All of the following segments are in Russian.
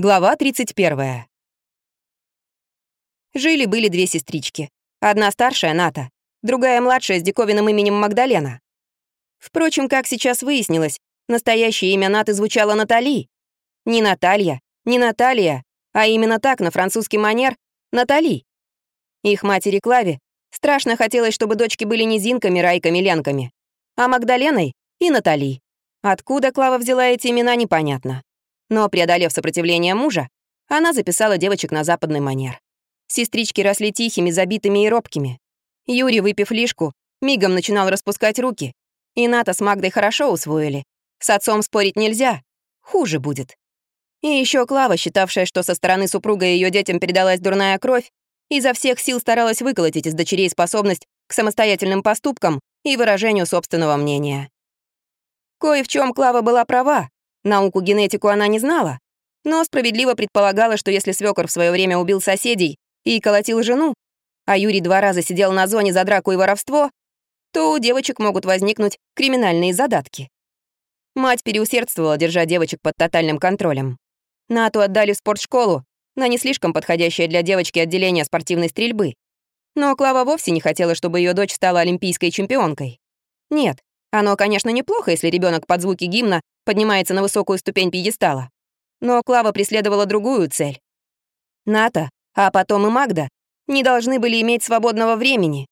Глава 31. Жили-были две сестрички. Одна старшая, Ната, другая младшая с диковинным именем Магдалена. Впрочем, как сейчас выяснилось, настоящее имя Наты звучало Натали. Не Наталья, не Наталья, а именно так, на французский манер, Натали. Их матери Клаве страшно хотелось, чтобы дочки были не Зинками, Райками, Ленками, а Магдаленой и Натали. Откуда Клава взяла эти имена, непонятно. Но, преодолев сопротивление мужа, она записала девочек на западный манер. Сестрички росли тихими, забитыми и робкими. Юрий, выпив лишку, мигом начинал распускать руки. И Ната с Магдой хорошо усвоили. С отцом спорить нельзя. Хуже будет. И еще Клава, считавшая, что со стороны супруга ее детям передалась дурная кровь, изо всех сил старалась выколотить из дочерей способность к самостоятельным поступкам и выражению собственного мнения. Кое в чем Клава была права. Науку-генетику она не знала, но справедливо предполагала, что если свёкор в свое время убил соседей и колотил жену, а Юрий два раза сидел на зоне за драку и воровство, то у девочек могут возникнуть криминальные задатки. Мать переусердствовала, держа девочек под тотальным контролем. Нату отдали в спортшколу, на не слишком подходящее для девочки отделение спортивной стрельбы. Но Клава вовсе не хотела, чтобы ее дочь стала олимпийской чемпионкой. Нет, оно, конечно, неплохо, если ребенок под звуки гимна поднимается на высокую ступень пьедестала. Но Клава преследовала другую цель. Ната, а потом и Магда, не должны были иметь свободного времени.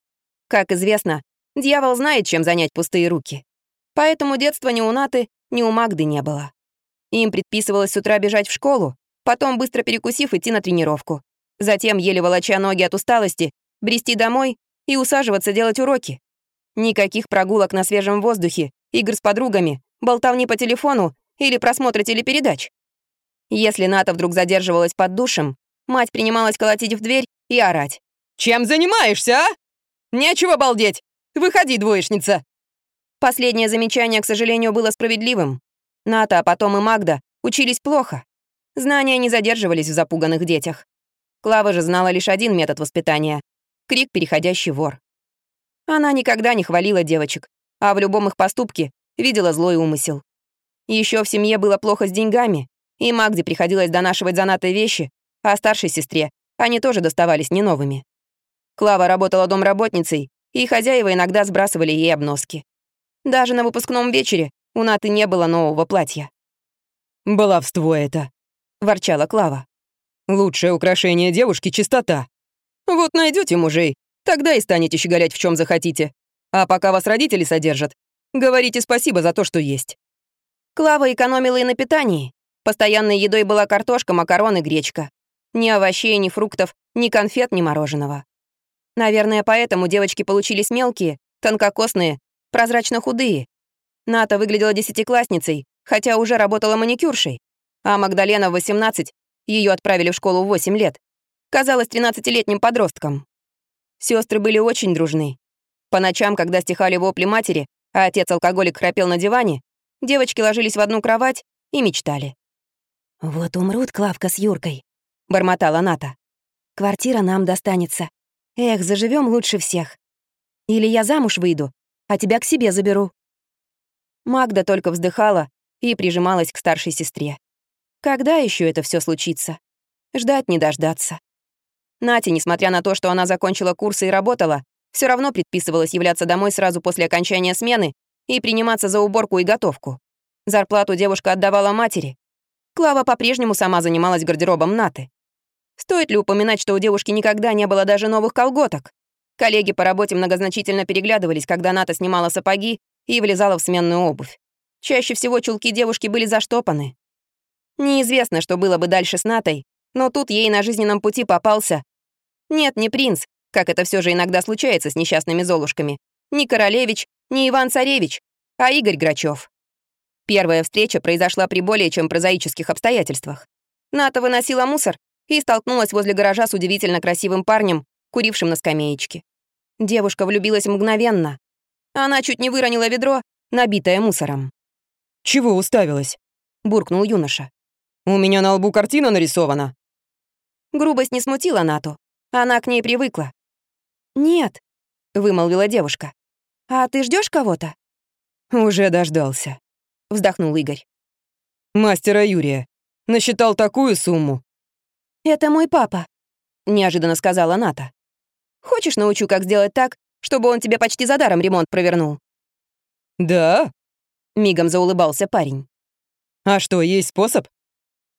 Как известно, дьявол знает, чем занять пустые руки. Поэтому детства ни у Наты, ни у Магды не было. Им предписывалось с утра бежать в школу, потом, быстро перекусив, идти на тренировку. Затем, еле волоча ноги от усталости, брести домой и усаживаться делать уроки. Никаких прогулок на свежем воздухе, игр с подругами, болтовни по телефону или просмотра телепередач. Если Ната вдруг задерживалась под душем, мать принималась колотить в дверь и орать. «Чем занимаешься, а? Нечего балдеть! Выходи, двоечница!» Последнее замечание, к сожалению, было справедливым. Ната, а потом и Магда учились плохо. Знания не задерживались в запуганных детях. Клава же знала лишь один метод воспитания — крик, переходящий вор. Она никогда не хвалила девочек, а в любом их поступке видела злой умысел. Еще в семье было плохо с деньгами, и Магде приходилось донашивать занатые вещи, а старшей сестре они тоже доставались не новыми. Клава работала домработницей, и хозяева иногда сбрасывали ей обноски. Даже на выпускном вечере у Наты не было нового платья. «Баловство это», — ворчала Клава. «Лучшее украшение девушки — чистота. Вот найдете мужей, Тогда и станете щеголять в чем захотите. А пока вас родители содержат, говорите спасибо за то, что есть». Клава экономила и на питании. Постоянной едой была картошка, макароны, гречка. Ни овощей, ни фруктов, ни конфет, ни мороженого. Наверное, поэтому девочки получились мелкие, тонкокосные, прозрачно худые. Ната выглядела десятиклассницей, хотя уже работала маникюршей. А Магдалена в 18, ее отправили в школу в 8 лет, казалась 13-летним подростком. Сестры были очень дружны. По ночам, когда стихали вопли матери, а отец-алкоголик храпел на диване, девочки ложились в одну кровать и мечтали. «Вот умрут Клавка с Юркой», — бормотала Ната. «Квартира нам достанется. Эх, заживем лучше всех. Или я замуж выйду, а тебя к себе заберу». Магда только вздыхала и прижималась к старшей сестре. Когда еще это все случится? Ждать не дождаться. Нате, несмотря на то, что она закончила курсы и работала, все равно предписывалось являться домой сразу после окончания смены и приниматься за уборку и готовку. Зарплату девушка отдавала матери. Клава по-прежнему сама занималась гардеробом Наты. Стоит ли упоминать, что у девушки никогда не было даже новых колготок? Коллеги по работе многозначительно переглядывались, когда Ната снимала сапоги и влезала в сменную обувь. Чаще всего чулки девушки были заштопаны. Неизвестно, что было бы дальше с Натой, но тут ей на жизненном пути попался... Нет, не принц, как это все же иногда случается с несчастными золушками. Не королевич, не Иван-царевич, а Игорь Грачев. Первая встреча произошла при более чем прозаических обстоятельствах. Ната выносила мусор и столкнулась возле гаража с удивительно красивым парнем, курившим на скамеечке. Девушка влюбилась мгновенно. Она чуть не выронила ведро, набитое мусором. «Чего уставилась?» — буркнул юноша. «У меня на лбу картина нарисована». Грубость не смутила Нату. Она к ней привыкла. «Нет», — вымолвила девушка. «А ты ждешь кого-то?» «Уже дождался», — вздохнул Игорь. «Мастера Юрия. Насчитал такую сумму». «Это мой папа», — неожиданно сказала Ната. «Хочешь, научу, как сделать так, чтобы он тебе почти за даром ремонт провернул?» «Да?» — мигом заулыбался парень. «А что, есть способ?»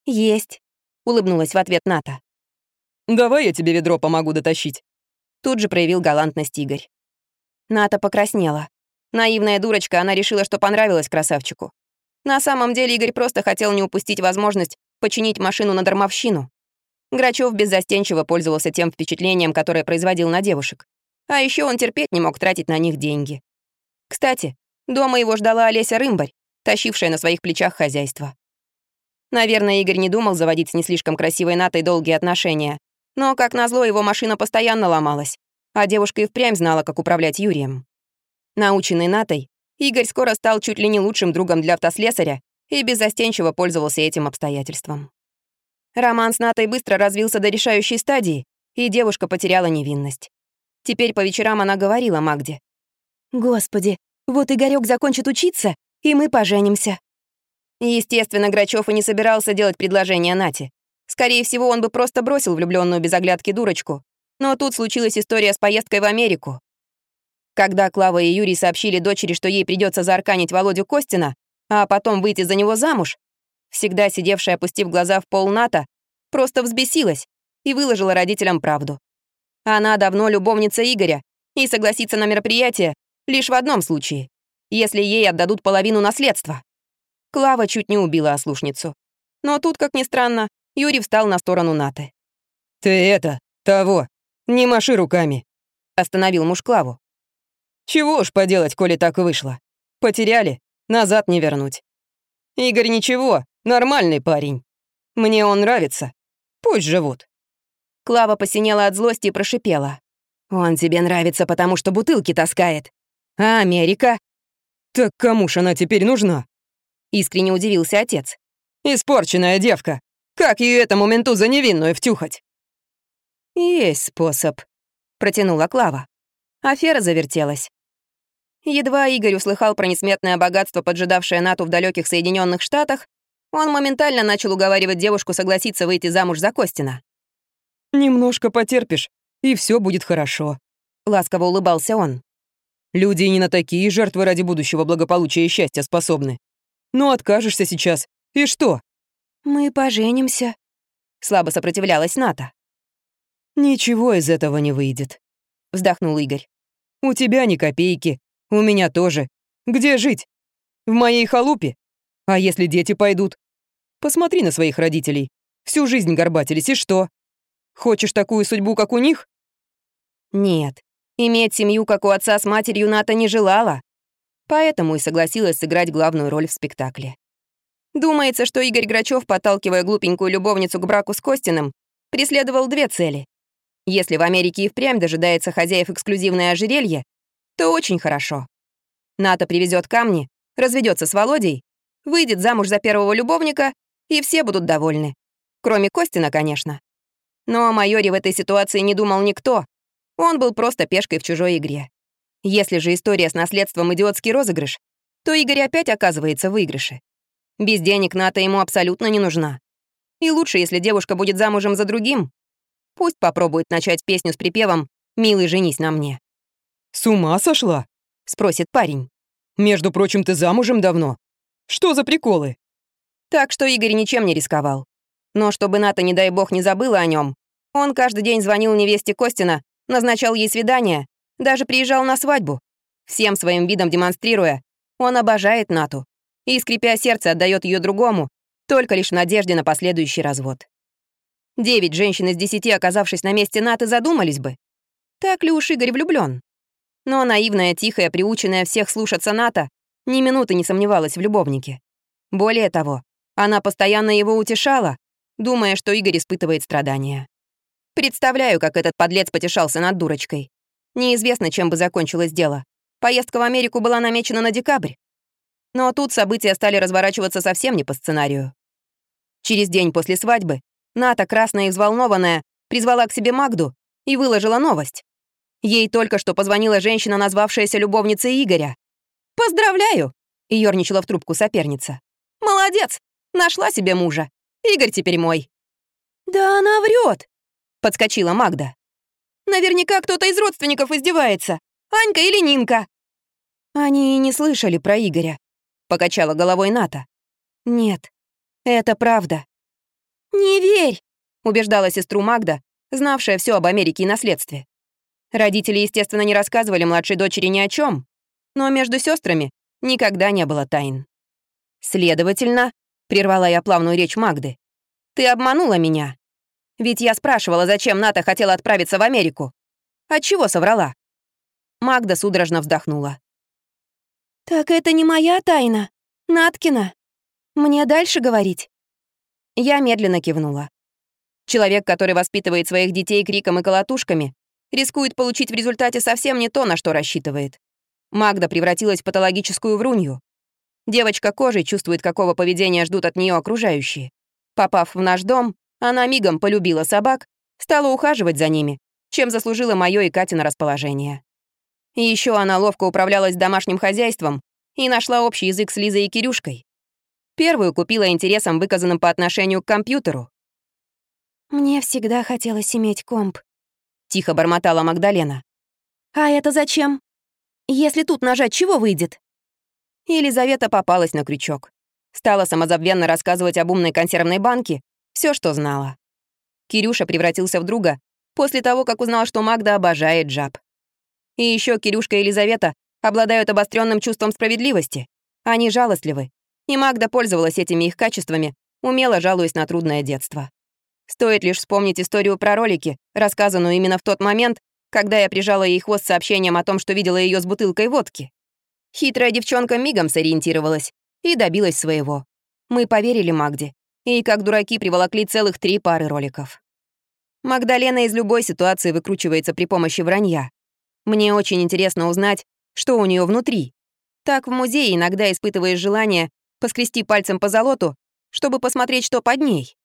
«Есть», — улыбнулась в ответ Ната. «Давай я тебе ведро помогу дотащить». Тут же проявил галантность Игорь. Ната покраснела. Наивная дурочка, она решила, что понравилось красавчику. На самом деле Игорь просто хотел не упустить возможность починить машину на дармовщину. Грачев беззастенчиво пользовался тем впечатлением, которое производил на девушек. А еще он терпеть не мог тратить на них деньги. Кстати, дома его ждала Олеся Рымбарь, тащившая на своих плечах хозяйство. Наверное, Игорь не думал заводить с не слишком красивой Натой долгие отношения. Но, как назло, его машина постоянно ломалась, а девушка и впрямь знала, как управлять Юрием. Наученный Натой, Игорь скоро стал чуть ли не лучшим другом для автослесаря и беззастенчиво пользовался этим обстоятельством. Роман с Натой быстро развился до решающей стадии, и девушка потеряла невинность. Теперь по вечерам она говорила Магде. «Господи, вот Игорёк закончит учиться, и мы поженимся». Естественно, Грачев и не собирался делать предложение Нате. Скорее всего, он бы просто бросил влюбленную без оглядки дурочку. Но тут случилась история с поездкой в Америку. Когда Клава и Юрий сообщили дочери, что ей придется заарканить Володю Костина, а потом выйти за него замуж, всегда сидевшая, опустив глаза в пол НАТО, просто взбесилась и выложила родителям правду. Она давно любовница Игоря и согласится на мероприятие лишь в одном случае, если ей отдадут половину наследства. Клава чуть не убила ослушницу. Но тут, как ни странно, Юрий встал на сторону Наты. «Ты это, того, не маши руками», — остановил муж Клаву. Чего уж поделать, коли так вышло. Потеряли, назад не вернуть. Игорь ничего, нормальный парень. Мне он нравится. Пусть живут. Клава посинела от злости и прошипела. «Он тебе нравится, потому что бутылки таскает. А Америка?» «Так кому ж она теперь нужна?» Искренне удивился отец. «Испорченная девка. Как ее этому менту за невинную втюхать?» «Есть способ», — протянула Клава. Афера завертелась. Едва Игорь услыхал про несметное богатство, поджидавшее Нату в далеких Соединенных Штатах, он моментально начал уговаривать девушку согласиться выйти замуж за Костина. «Немножко потерпишь, и все будет хорошо», — ласково улыбался он. «Люди не на такие жертвы ради будущего благополучия и счастья способны. Ну, откажешься сейчас, и что?» «Мы поженимся», — слабо сопротивлялась Ната. «Ничего из этого не выйдет», — вздохнул Игорь. «У тебя ни копейки, у меня тоже. Где жить? В моей халупе? А если дети пойдут? Посмотри на своих родителей. Всю жизнь горбатились, и что? Хочешь такую судьбу, как у них? Нет, иметь семью, как у отца с матерью, Ната не желала. Поэтому и согласилась сыграть главную роль в спектакле. Думается, что Игорь Грачев, подталкивая глупенькую любовницу к браку с Костиным, преследовал две цели. Если в Америке и впрямь дожидается хозяев эксклюзивное ожерелье, то очень хорошо. Ната привезет камни, разведется с Володей, выйдет замуж за первого любовника, и все будут довольны. Кроме Костина, конечно. Но о майоре в этой ситуации не думал никто. Он был просто пешкой в чужой игре. Если же история с наследством идиотский розыгрыш, то Игорь опять оказывается в выигрыше. Без денег Ната ему абсолютно не нужна. И лучше, если девушка будет замужем за другим. Пусть попробует начать песню с припевом «Милый, женись на мне». «С ума сошла?» — спросит парень. «Между прочим, ты замужем давно. Что за приколы?» Так что Игорь ничем не рисковал. Но чтобы Ната, не дай бог, не забыла о нем, он каждый день звонил невесте Костина, назначал ей свидание, даже приезжал на свадьбу, всем своим видом демонстрируя, он обожает Нату и, скрипя сердце, отдает ее другому, только лишь в надежде на последующий развод. Девять женщин из десяти, оказавшись на месте Наты, задумались бы, так ли уж Игорь влюблен. Но наивная, тихая, приученная всех слушаться Ната ни минуты не сомневалась в любовнике. Более того, она постоянно его утешала, думая, что Игорь испытывает страдания. Представляю, как этот подлец потешался над дурочкой. Неизвестно, чем бы закончилось дело. Поездка в Америку была намечена на декабрь. Но тут события стали разворачиваться совсем не по сценарию. Через день после свадьбы Ната, красная и взволнованная, призвала к себе Магду и выложила новость. Ей только что позвонила женщина, назвавшаяся любовницей Игоря. «Поздравляю!» — ёрничала в трубку соперница. «Молодец! Нашла себе мужа. Игорь теперь мой». «Да она врет!» — подскочила Магда. «Наверняка кто-то из родственников издевается. Анька или Нинка». «Они и не слышали про Игоря», — покачала головой Ната. «Нет, это правда». «Не верь!» — убеждала сестру Магда, знавшая все об Америке и наследстве. Родители, естественно, не рассказывали младшей дочери ни о чем, но между сестрами никогда не было тайн. «Следовательно», — прервала я плавную речь Магды, «ты обманула меня. Ведь я спрашивала, зачем Ната хотела отправиться в Америку. Отчего соврала?» Магда судорожно вздохнула. «Так это не моя тайна, Наткина. Мне дальше говорить?» Я медленно кивнула. Человек, который воспитывает своих детей криком и колотушками, рискует получить в результате совсем не то, на что рассчитывает. Магда превратилась в патологическую врунью. Девочка кожей чувствует, какого поведения ждут от нее окружающие. Попав в наш дом, она мигом полюбила собак, стала ухаживать за ними, чем заслужила мое и Катина расположение. И еще она ловко управлялась домашним хозяйством и нашла общий язык с Лизой и Кирюшкой. Первую купила интересом, выказанным по отношению к компьютеру. «Мне всегда хотелось иметь комп», — тихо бормотала Магдалена. «А это зачем? Если тут нажать, чего выйдет?» Елизавета попалась на крючок. Стала самозабвенно рассказывать об умной консервной банке все, что знала. Кирюша превратился в друга после того, как узнал, что Магда обожает жаб. И еще Кирюшка и Елизавета обладают обостренным чувством справедливости. Они жалостливы, и Магда пользовалась этими их качествами, умело жалуясь на трудное детство. Стоит лишь вспомнить историю про ролики, рассказанную именно в тот момент, когда я прижала ей хвост сообщением о том, что видела ее с бутылкой водки. Хитрая девчонка мигом сориентировалась и добилась своего. Мы поверили Магде, и как дураки приволокли целых три пары роликов. Магдалена из любой ситуации выкручивается при помощи вранья. Мне очень интересно узнать, что у нее внутри. Так в музее иногда испытываешь желание поскрести пальцем по золоту, чтобы посмотреть, что под ней.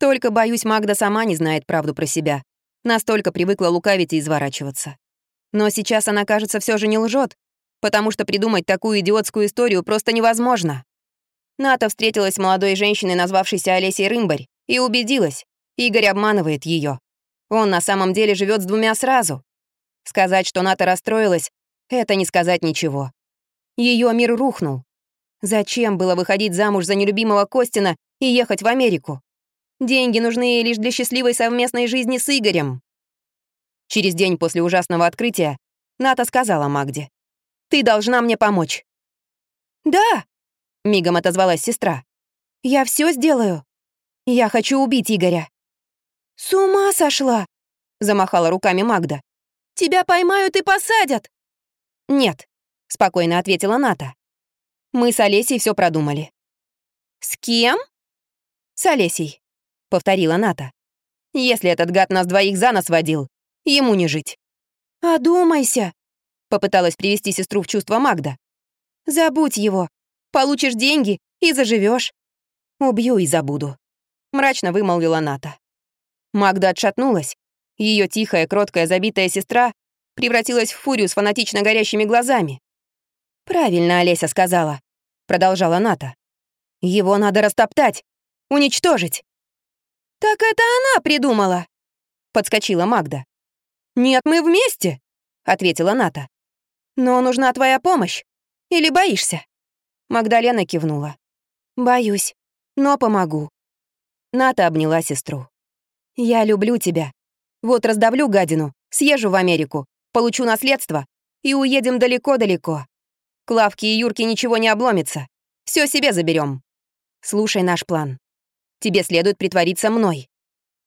Только, боюсь, Магда сама не знает правду про себя. Настолько привыкла лукавить и изворачиваться. Но сейчас она, кажется, все же не лжет, потому что придумать такую идиотскую историю просто невозможно. Ната встретилась с молодой женщиной, назвавшейся Олесей Рымбарь, и убедилась, Игорь обманывает ее. Он на самом деле живет с двумя сразу. Сказать, что Ната расстроилась, это не сказать ничего. Ее мир рухнул. Зачем было выходить замуж за нелюбимого Костина и ехать в Америку? Деньги нужны ей лишь для счастливой совместной жизни с Игорем. Через день после ужасного открытия Ната сказала Магде. «Ты должна мне помочь». «Да», — мигом отозвалась сестра. «Я все сделаю. Я хочу убить Игоря». «С ума сошла!» — замахала руками Магда. «Тебя поймают и посадят!» «Нет», — спокойно ответила Ната. Мы с Олесей все продумали». «С кем?» «С Олесей», — повторила Ната. «Если этот гад нас двоих за нос водил, ему не жить». «Одумайся», — попыталась привести сестру в чувство Магда. «Забудь его. Получишь деньги и заживешь. «Убью и забуду», — мрачно вымолвила Ната. Магда отшатнулась. Ее тихая, кроткая, забитая сестра превратилась в фурию с фанатично горящими глазами. «Правильно Олеся сказала», — продолжала Ната. «Его надо растоптать, уничтожить». «Так это она придумала», — подскочила Магда. «Нет, мы вместе», — ответила Ната. «Но нужна твоя помощь. Или боишься?» Магдалена кивнула. «Боюсь, но помогу». Ната обняла сестру. «Я люблю тебя. Вот раздавлю гадину, съезжу в Америку, получу наследство и уедем далеко-далеко. Клавке и Юрке ничего не обломится. Все себе заберем. Слушай наш план. Тебе следует притвориться мной».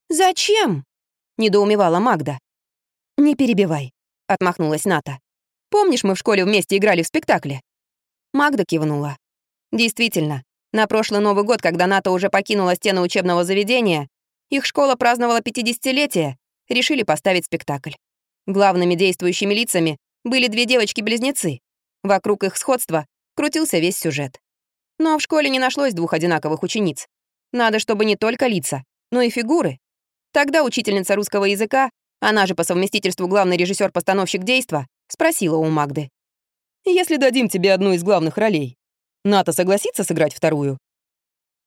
«Зачем?» — недоумевала Магда. «Не перебивай», — отмахнулась Ната. «Помнишь, мы в школе вместе играли в спектакле?» Магда кивнула. Действительно, на прошлый Новый год, когда Ната уже покинула стены учебного заведения, их школа праздновала 50-летие, решили поставить спектакль. Главными действующими лицами были две девочки-близнецы. Вокруг их сходства крутился весь сюжет. Но в школе не нашлось двух одинаковых учениц. Надо, чтобы не только лица, но и фигуры. Тогда учительница русского языка, она же по совместительству главный режиссер-постановщик действа, спросила у Магды. «Если дадим тебе одну из главных ролей, Ната согласится сыграть вторую?»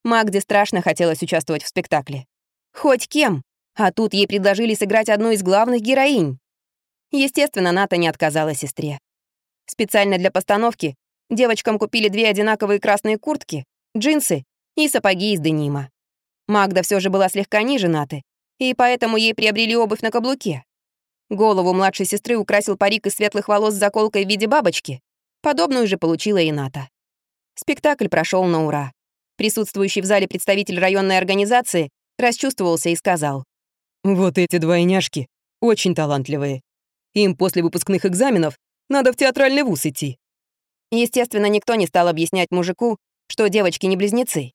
Магде страшно хотелось участвовать в спектакле. Хоть кем, а тут ей предложили сыграть одну из главных героинь. Естественно, Ната не отказала сестре. Специально для постановки девочкам купили две одинаковые красные куртки, джинсы и сапоги из денима. Магда все же была слегка ниже Наты, и поэтому ей приобрели обувь на каблуке. Голову младшей сестры украсил парик из светлых волос с заколкой в виде бабочки. Подобную же получила и Ната. Спектакль прошел на ура. Присутствующий в зале представитель районной организации расчувствовался и сказал. «Вот эти двойняшки очень талантливые. Им после выпускных экзаменов надо в театральный вуз идти». Естественно, никто не стал объяснять мужику, что девочки не близнецы.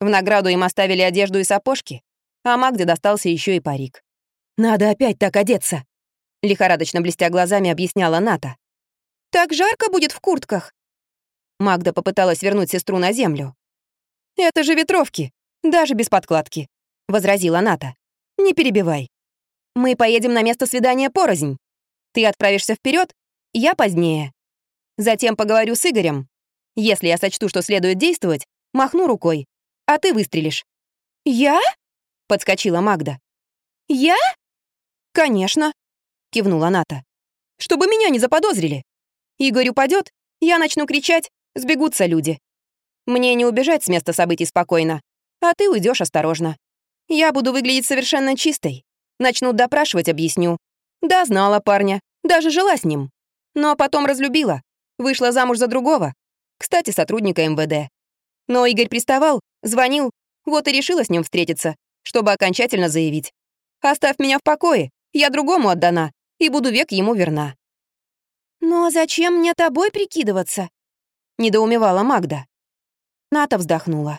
В награду им оставили одежду и сапожки, а Магде достался еще и парик. «Надо опять так одеться», — лихорадочно блестя глазами объясняла Ната. «Так жарко будет в куртках». Магда попыталась вернуть сестру на землю. «Это же ветровки, даже без подкладки», — возразила Ната. «Не перебивай. Мы поедем на место свидания порознь. Ты отправишься вперед, я позднее. Затем поговорю с Игорем. Если я сочту, что следует действовать, махну рукой, а ты выстрелишь». «Я?» — подскочила Магда. «Я?» «Конечно», — кивнула Ната. «Чтобы меня не заподозрили. Игорь упадет, я начну кричать, сбегутся люди. Мне не убежать с места событий спокойно, а ты уйдешь осторожно. Я буду выглядеть совершенно чистой. Начнут допрашивать, объясню. Да, знала парня, даже жила с ним. Но потом разлюбила, вышла замуж за другого, кстати, сотрудника МВД. Но Игорь приставал, звонил, вот и решила с ним встретиться, чтобы окончательно заявить. «Оставь меня в покое, я другому отдана и буду век ему верна». «Но зачем мне тобой прикидываться?» — недоумевала Магда. Ната вздохнула.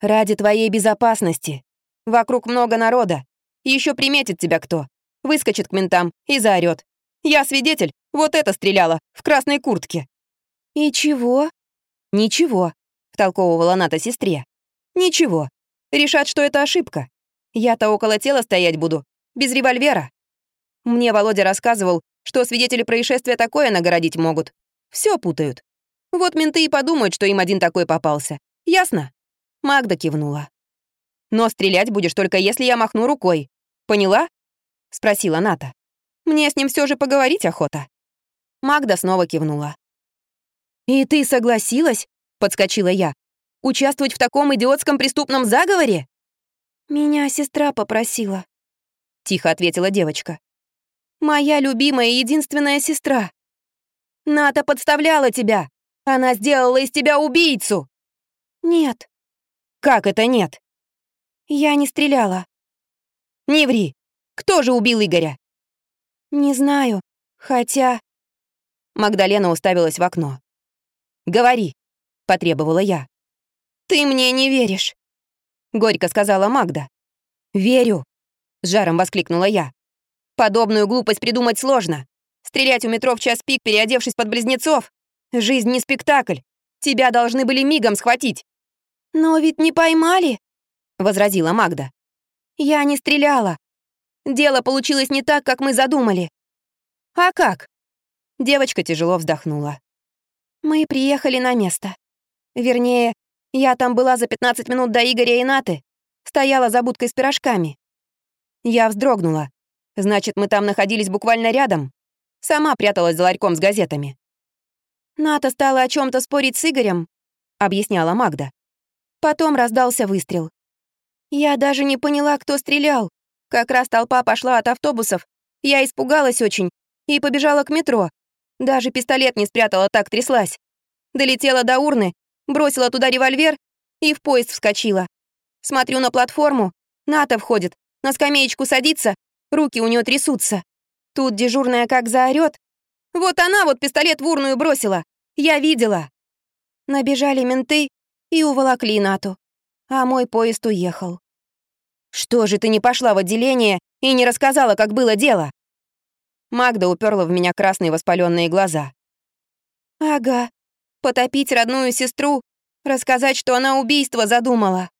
«Ради твоей безопасности. Вокруг много народа. Еще приметит тебя кто. Выскочит к ментам и заорет. Я свидетель, вот это стреляла, в красной куртке». «И чего?» «Ничего», — втолковывала Ната сестре. «Ничего. Решат, что это ошибка. Я-то около тела стоять буду, без револьвера. Мне Володя рассказывал, что свидетели происшествия такое нагородить могут. Все путают. Вот менты и подумают, что им один такой попался. Ясно?» Магда кивнула. «Но стрелять будешь только если я махну рукой. Поняла?» — спросила Ната. «Мне с ним все же поговорить охота». Магда снова кивнула. «И ты согласилась?» — подскочила я. «Участвовать в таком идиотском преступном заговоре?» «Меня сестра попросила», — тихо ответила девочка. «Моя любимая и единственная сестра. Ната подставляла тебя. Она сделала из тебя убийцу». «Нет». «Как это нет?» «Я не стреляла». «Не ври. Кто же убил Игоря?» «Не знаю. Хотя...» Магдалена уставилась в окно. «Говори», — потребовала я. «Ты мне не веришь», — горько сказала Магда. «Верю», — с жаром воскликнула я. «Подобную глупость придумать сложно. Стрелять у метро в час пик, переодевшись под близнецов. Жизнь не спектакль. Тебя должны были мигом схватить». «Но ведь не поймали», — возразила Магда. «Я не стреляла. Дело получилось не так, как мы задумали». «А как?» Девочка тяжело вздохнула. Мы приехали на место. Вернее, я там была за 15 минут до Игоря и Наты. Стояла за будкой с пирожками. Я вздрогнула. Значит, мы там находились буквально рядом. Сама пряталась за ларьком с газетами. Ната стала о чем то спорить с Игорем, объясняла Магда. Потом раздался выстрел. Я даже не поняла, кто стрелял. Как раз толпа пошла от автобусов. Я испугалась очень и побежала к метро. Даже пистолет не спрятала, так тряслась. Долетела до урны, бросила туда револьвер и в поезд вскочила. Смотрю на платформу, Ната входит, на скамеечку садится, руки у нее трясутся. Тут дежурная как заорет. Вот она вот пистолет в урну бросила. Я видела. Набежали менты и уволокли Нату. А мой поезд уехал. Что же ты не пошла в отделение и не рассказала, как было дело? Магда уперла в меня красные воспаленные глаза. «Ага, потопить родную сестру, рассказать, что она убийство задумала».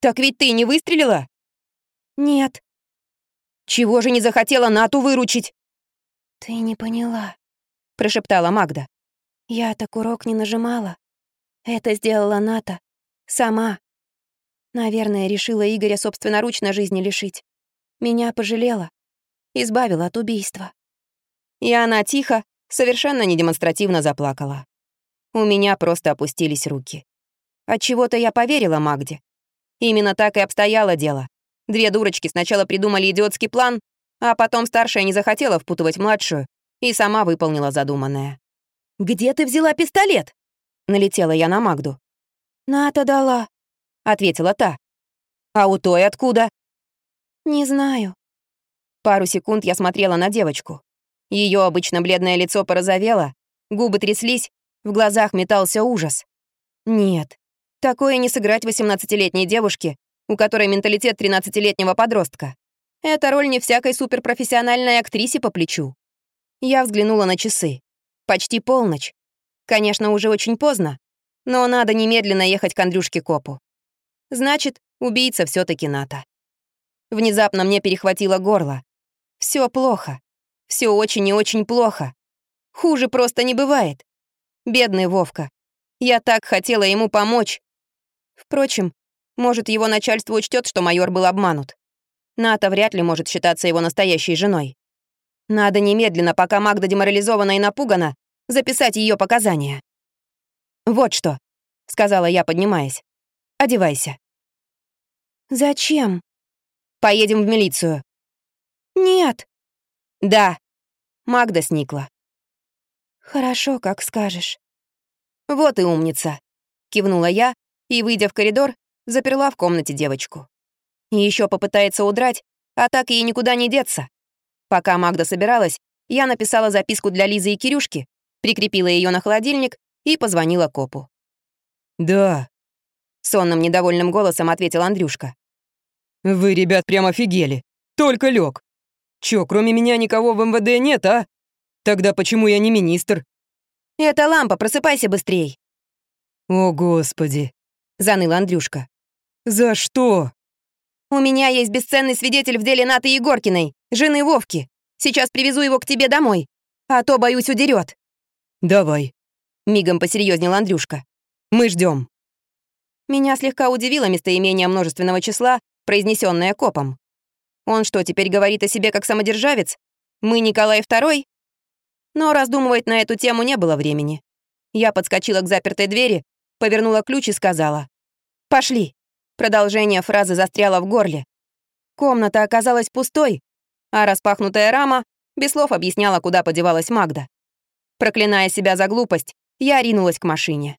«Так ведь ты не выстрелила?» «Нет». «Чего же не захотела Нату выручить?» «Ты не поняла», — прошептала Магда. «Я так урок не нажимала. Это сделала Ната. Сама. Наверное, решила Игоря собственноручно жизни лишить. Меня пожалела. Избавила от убийства. И она тихо, совершенно недемонстративно заплакала. У меня просто опустились руки. Отчего-то я поверила Магде. Именно так и обстояло дело. Две дурочки сначала придумали идиотский план, а потом старшая не захотела впутывать младшую и сама выполнила задуманное. «Где ты взяла пистолет?» Налетела я на Магду. «Ната дала», — ответила та. «А у той откуда?» «Не знаю». Пару секунд я смотрела на девочку. Ее обычно бледное лицо порозовело, губы тряслись, в глазах метался ужас. Нет, такое не сыграть 18-летней девушке, у которой менталитет 13-летнего подростка. Эта роль не всякой суперпрофессиональной актрисе по плечу. Я взглянула на часы. Почти полночь. Конечно, уже очень поздно, но надо немедленно ехать к Андрюшке Копу. Значит, убийца все таки НАТО. Внезапно мне перехватило горло. Все плохо. Все очень и очень плохо. Хуже просто не бывает. Бедный Вовка. Я так хотела ему помочь. Впрочем, может, его начальство учтет, что майор был обманут. Ната вряд ли может считаться его настоящей женой. Надо немедленно, пока Магда деморализована и напугана, записать ее показания. «Вот что», — сказала я, поднимаясь. «Одевайся». «Зачем?» «Поедем в милицию». «Нет». «Да». Магда сникла. «Хорошо, как скажешь». «Вот и умница», — кивнула я и, выйдя в коридор, заперла в комнате девочку. Еще попытается удрать, а так ей никуда не деться. Пока Магда собиралась, я написала записку для Лизы и Кирюшки, прикрепила ее на холодильник и позвонила копу. «Да», — сонным недовольным голосом ответил Андрюшка. «Вы, ребят, прям офигели. Только лег. Чё, кроме меня никого в МВД нет, а? Тогда почему я не министр?» «Это лампа, просыпайся быстрей!» «О, Господи!» — заныл Андрюшка. «За что?» «У меня есть бесценный свидетель в деле Наты Егоркиной, жены Вовки. Сейчас привезу его к тебе домой, а то, боюсь, удерет. «Давай», — мигом посерьезнел Андрюшка. «Мы ждем. Меня слегка удивило местоимение множественного числа, произнесенное копом. Он что, теперь говорит о себе как самодержавец? Мы Николай II? Но раздумывать на эту тему не было времени. Я подскочила к запертой двери, повернула ключ и сказала. «Пошли». Продолжение фразы застряло в горле. Комната оказалась пустой, а распахнутая рама без слов объясняла, куда подевалась Магда. Проклиная себя за глупость, я ринулась к машине.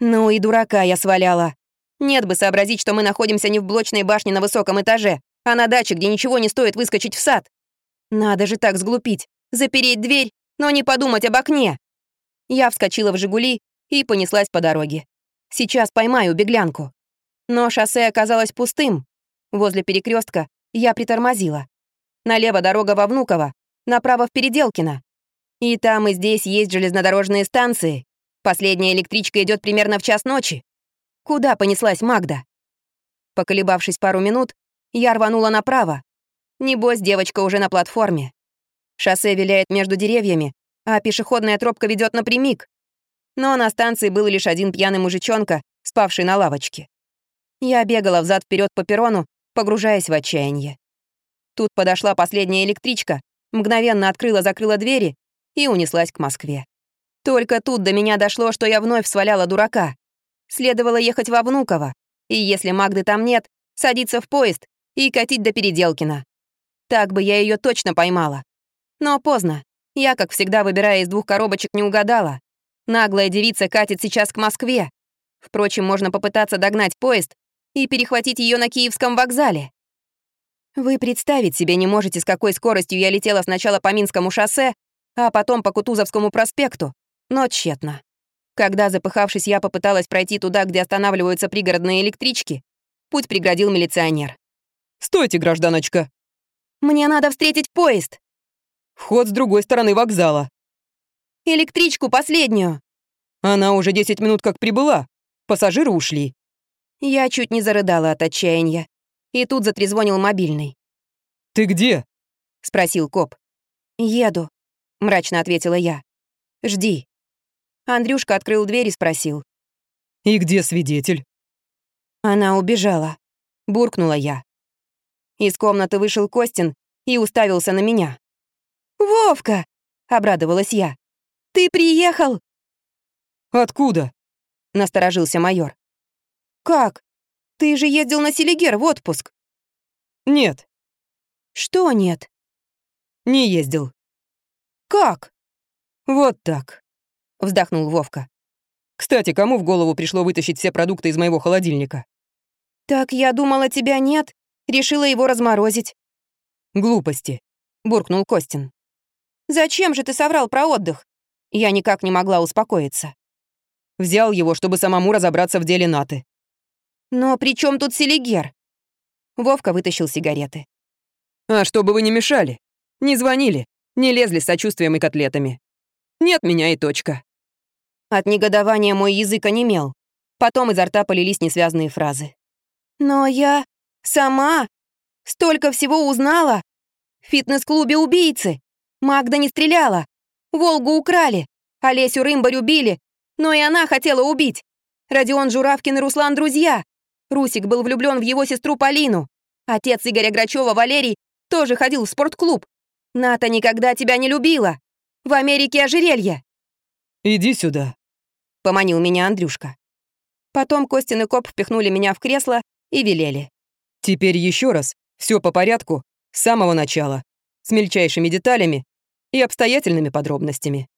Ну и дурака я сваляла. Нет бы сообразить, что мы находимся не в блочной башне на высоком этаже, а на даче, где ничего не стоит выскочить в сад. Надо же так сглупить, запереть дверь, но не подумать об окне. Я вскочила в «Жигули» и понеслась по дороге. Сейчас поймаю беглянку. Но шоссе оказалось пустым. Возле перекрестка я притормозила. Налево дорога во Внуково, направо в Переделкино. И там, и здесь есть железнодорожные станции. Последняя электричка идет примерно в час ночи. Куда понеслась Магда? Поколебавшись пару минут, я рванула направо. Небось, девочка уже на платформе. Шоссе виляет между деревьями, а пешеходная тропка ведет напрямик. Но на станции был лишь один пьяный мужичонка, спавший на лавочке. Я бегала взад вперед по перрону, погружаясь в отчаяние. Тут подошла последняя электричка, мгновенно открыла-закрыла двери и унеслась к Москве. Только тут до меня дошло, что я вновь сваляла дурака. Следовало ехать во Внуково, и если Магды там нет, садиться в поезд и катить до Переделкина. Так бы я ее точно поймала. Но поздно. Я, как всегда, выбирая из двух коробочек, не угадала. Наглая девица катит сейчас к Москве. Впрочем, можно попытаться догнать поезд и перехватить ее на Киевском вокзале. Вы представить себе не можете, с какой скоростью я летела сначала по Минскому шоссе, а потом по Кутузовскому проспекту, но тщетно. Когда, запыхавшись, я попыталась пройти туда, где останавливаются пригородные электрички, путь преградил милиционер. «Стойте, гражданочка!» «Мне надо встретить поезд!» «Вход с другой стороны вокзала!» «Электричку последнюю!» «Она уже 10 минут как прибыла. Пассажиры ушли». Я чуть не зарыдала от отчаяния. И тут затрезвонил мобильный. «Ты где?» — спросил коп. «Еду», — мрачно ответила я. «Жди». Андрюшка открыл дверь и спросил. «И где свидетель?» Она убежала. Буркнула я. Из комнаты вышел Костин и уставился на меня. «Вовка!» — обрадовалась я. «Ты приехал!» «Откуда?» — насторожился майор. «Как? Ты же ездил на Селигер в отпуск». «Нет». «Что нет?» «Не ездил». «Как?» «Вот так», — вздохнул Вовка. «Кстати, кому в голову пришло вытащить все продукты из моего холодильника?» «Так я думала, тебя нет. Решила его разморозить». «Глупости», — буркнул Костин. «Зачем же ты соврал про отдых?» Я никак не могла успокоиться. Взял его, чтобы самому разобраться в деле Наты. «Но при чем тут Селигер?» Вовка вытащил сигареты. «А чтобы вы не мешали, не звонили, не лезли с сочувствием и котлетами. Нет меня и точка». От негодования мой язык онемел. Потом изо рта полились несвязные фразы. «Но я сама столько всего узнала. В фитнес-клубе убийцы. Магда не стреляла. Волгу украли. Олесю Рымбарь убили. Но и она хотела убить. Родион Журавкин и Руслан друзья. Русик был влюблен в его сестру Полину. Отец Игоря Грачева, Валерий, тоже ходил в спортклуб. Ната никогда тебя не любила. В Америке ожерелье. «Иди сюда», — поманил меня Андрюшка. Потом Костин и Коп впихнули меня в кресло и велели. «Теперь еще раз, все по порядку, с самого начала, с мельчайшими деталями и обстоятельными подробностями».